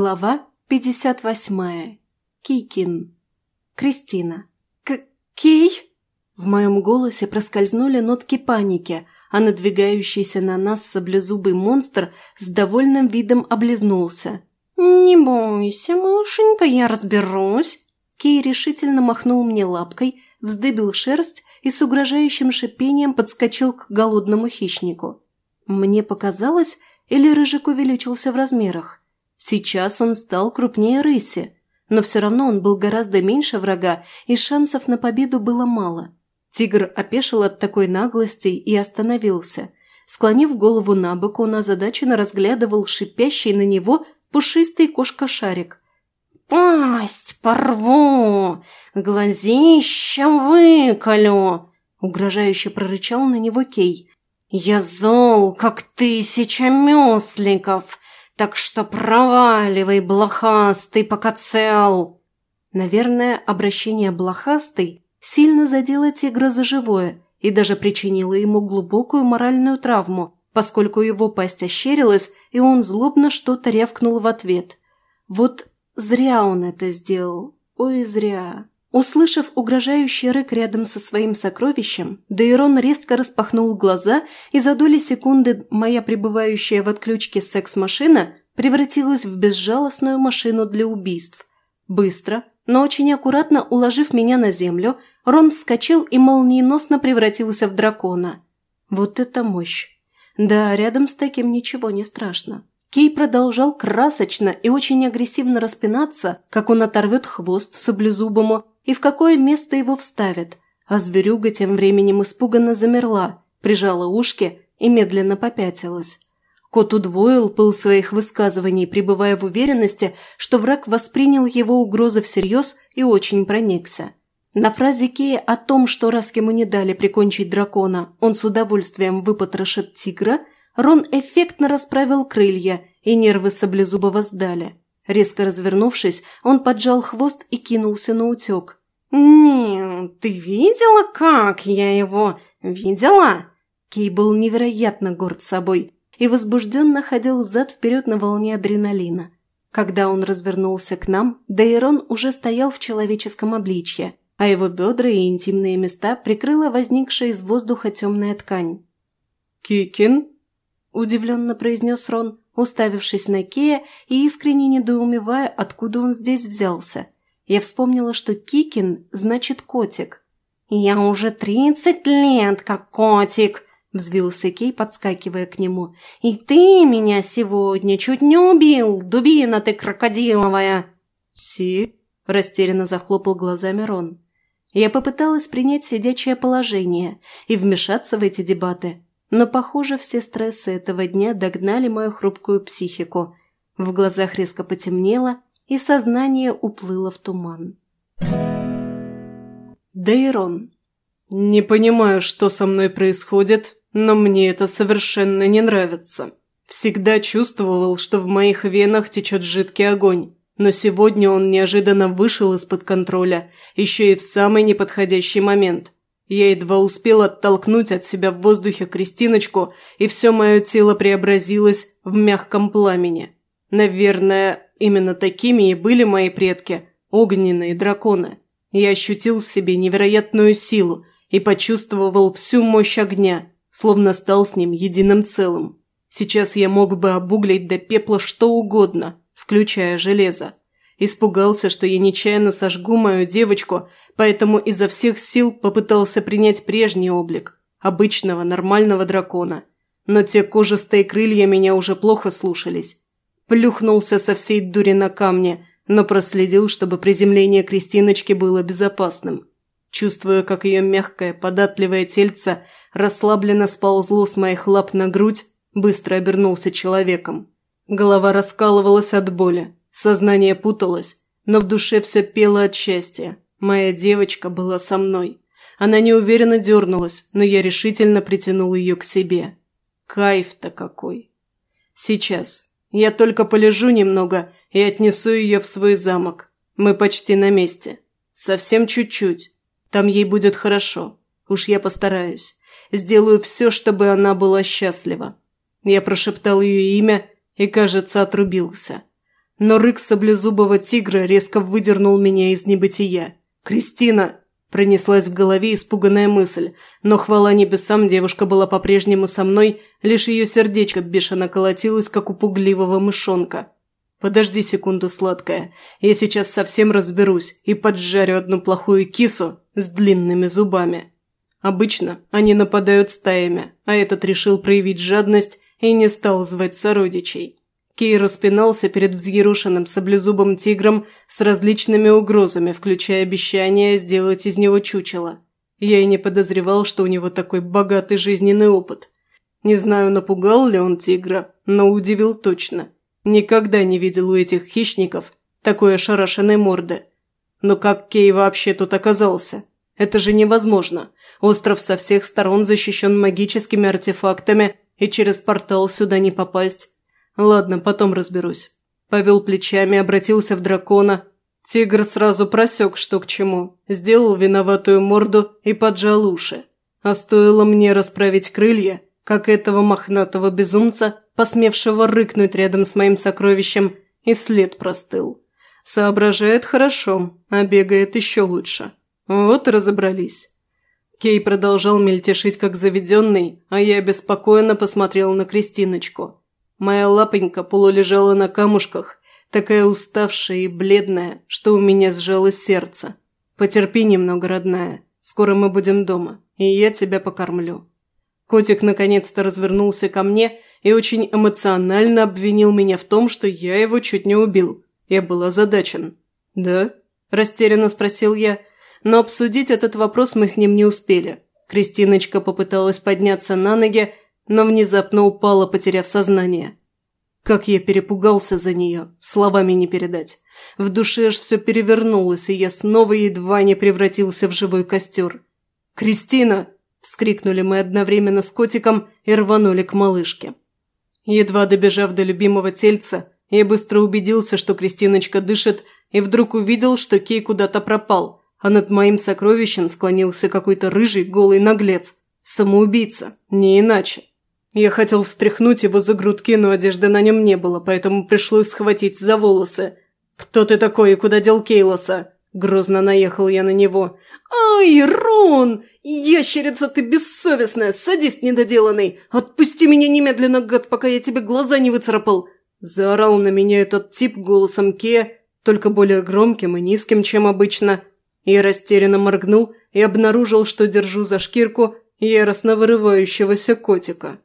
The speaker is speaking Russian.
Глава 58. Кикин. Кристина. К Кей? В моем голосе проскользнули нотки паники, а надвигающийся на нас саблезубый монстр с довольным видом облизнулся. «Не бойся, мышенька, я разберусь!» Кей решительно махнул мне лапкой, вздыбил шерсть и с угрожающим шипением подскочил к голодному хищнику. Мне показалось, или рыжик увеличился в размерах. Сейчас он стал крупнее рыси, но все равно он был гораздо меньше врага, и шансов на победу было мало. Тигр опешил от такой наглости и остановился. Склонив голову на бок, он озадаченно разглядывал шипящий на него пушистый кошка-шарик. «Пасть порву! Глазища выколю!» Угрожающе прорычал на него Кей. «Я зол, как тысяча мёсликов! Так что проваливай, блохастый, пока цел!» Наверное, обращение «блохастый» сильно задело тигра за живое и даже причинило ему глубокую моральную травму, поскольку его пасть ощерилась, и он злобно что-то рявкнул в ответ. Вот зря он это сделал. Ой, зря. Услышав угрожающий рык рядом со своим сокровищем, Дейрон резко распахнул глаза, и за доли секунды моя пребывающая в отключке секс-машина превратилась в безжалостную машину для убийств. Быстро, но очень аккуратно уложив меня на землю, Рон вскочил и молниеносно превратился в дракона. Вот это мощь! Да, рядом с таким ничего не страшно. Кей продолжал красочно и очень агрессивно распинаться, как он оторвет хвост саблезубому и в какое место его вставят, а зверюга тем временем испуганно замерла, прижала ушки и медленно попятилась. Кот удвоил пыл своих высказываний, пребывая в уверенности, что враг воспринял его угрозы всерьез и очень проникся. На фразе Кея о том, что раз ему не дали прикончить дракона, он с удовольствием выпотрошит тигра, Рон эффектно расправил крылья, и нервы саблезубого сдали. Резко развернувшись, он поджал хвост и кинулся на утек. «Нет, ты видела, как я его? Видела?» Кей был невероятно горд собой и возбужденно ходил взад-вперед на волне адреналина. Когда он развернулся к нам, Дейрон уже стоял в человеческом обличье, а его бедра и интимные места прикрыла возникшая из воздуха темная ткань. «Кикин?» – удивленно произнес Рон, уставившись на Кея и искренне недоумевая, откуда он здесь взялся. Я вспомнила, что Кикин значит котик. «Я уже тридцать лет как котик!» – взвился Кей, подскакивая к нему. «И ты меня сегодня чуть не убил, дубина ты крокодиловая!» «Си?» – растерянно захлопал глазами Рон. Я попыталась принять сидячее положение и вмешаться в эти дебаты, но, похоже, все стрессы этого дня догнали мою хрупкую психику. В глазах резко потемнело, и сознание уплыло в туман. Дейрон. «Не понимаю, что со мной происходит, но мне это совершенно не нравится. Всегда чувствовал, что в моих венах течет жидкий огонь, но сегодня он неожиданно вышел из-под контроля, еще и в самый неподходящий момент». Я едва успел оттолкнуть от себя в воздухе Кристиночку, и все мое тело преобразилось в мягком пламени. Наверное, именно такими и были мои предки, огненные драконы. Я ощутил в себе невероятную силу и почувствовал всю мощь огня, словно стал с ним единым целым. Сейчас я мог бы обуглить до пепла что угодно, включая железо. Испугался, что я нечаянно сожгу мою девочку – поэтому изо всех сил попытался принять прежний облик – обычного нормального дракона. Но те кожистые крылья меня уже плохо слушались. Плюхнулся со всей дури на камне, но проследил, чтобы приземление Кристиночки было безопасным. Чувствуя, как ее мягкое, податливое тельце расслабленно сползло с моих лап на грудь, быстро обернулся человеком. Голова раскалывалась от боли, сознание путалось, но в душе все пело от счастья. Моя девочка была со мной. Она неуверенно дернулась, но я решительно притянул ее к себе. Кайф-то какой. Сейчас. Я только полежу немного и отнесу ее в свой замок. Мы почти на месте. Совсем чуть-чуть. Там ей будет хорошо. Уж я постараюсь. Сделаю все, чтобы она была счастлива. Я прошептал ее имя и, кажется, отрубился. но рык саблезубого тигра резко выдернул меня из небытия. «Кристина!» – пронеслась в голове испуганная мысль, но хвала небесам девушка была по-прежнему со мной, лишь ее сердечко бешено колотилось, как у пугливого мышонка. «Подожди секунду, сладкая. Я сейчас совсем разберусь и поджарю одну плохую кису с длинными зубами». Обычно они нападают стаями, а этот решил проявить жадность и не стал звать сородичей. Кей распинался перед взъерушенным саблезубым тигром с различными угрозами, включая обещание сделать из него чучело. Я и не подозревал, что у него такой богатый жизненный опыт. Не знаю, напугал ли он тигра, но удивил точно. Никогда не видел у этих хищников такой ошарашенной морды. Но как Кей вообще тут оказался? Это же невозможно. Остров со всех сторон защищен магическими артефактами, и через портал сюда не попасть. Ладно, потом разберусь. Повел плечами, обратился в дракона. Тигр сразу просек, что к чему. Сделал виноватую морду и поджал уши. А стоило мне расправить крылья, как этого мохнатого безумца, посмевшего рыкнуть рядом с моим сокровищем, и след простыл. Соображает хорошо, а бегает еще лучше. Вот разобрались. Кей продолжал мельтешить как заведенный, а я беспокойно посмотрел на Кристиночку. Моя лапонька полулежала на камушках, такая уставшая и бледная, что у меня сжалось сердце. Потерпи немного, родная, скоро мы будем дома, и я тебя покормлю. Котик наконец-то развернулся ко мне и очень эмоционально обвинил меня в том, что я его чуть не убил. Я был озадачен. «Да?» – растерянно спросил я – но обсудить этот вопрос мы с ним не успели. Кристиночка попыталась подняться на ноги, но внезапно упала, потеряв сознание. Как я перепугался за нее, словами не передать. В душе аж все перевернулось, и я снова едва не превратился в живой костер. «Кристина!» – вскрикнули мы одновременно с котиком и рванули к малышке. Едва добежав до любимого тельца, я быстро убедился, что Кристиночка дышит, и вдруг увидел, что Кей куда-то пропал – а над моим сокровищем склонился какой-то рыжий голый наглец. Самоубийца, не иначе. Я хотел встряхнуть его за грудки, но одежды на нем не было, поэтому пришлось схватить за волосы. «Кто ты такой и куда дел Кейлоса?» Грозно наехал я на него. «Ай, Рон! Ящерица ты бессовестная, садист недоделанный! Отпусти меня немедленно, гад, пока я тебе глаза не выцарапал!» Заорал на меня этот тип голосом Ке, только более громким и низким, чем обычно. Я растерянно моргнул и обнаружил, что держу за шкирку яростно вырывающегося котика.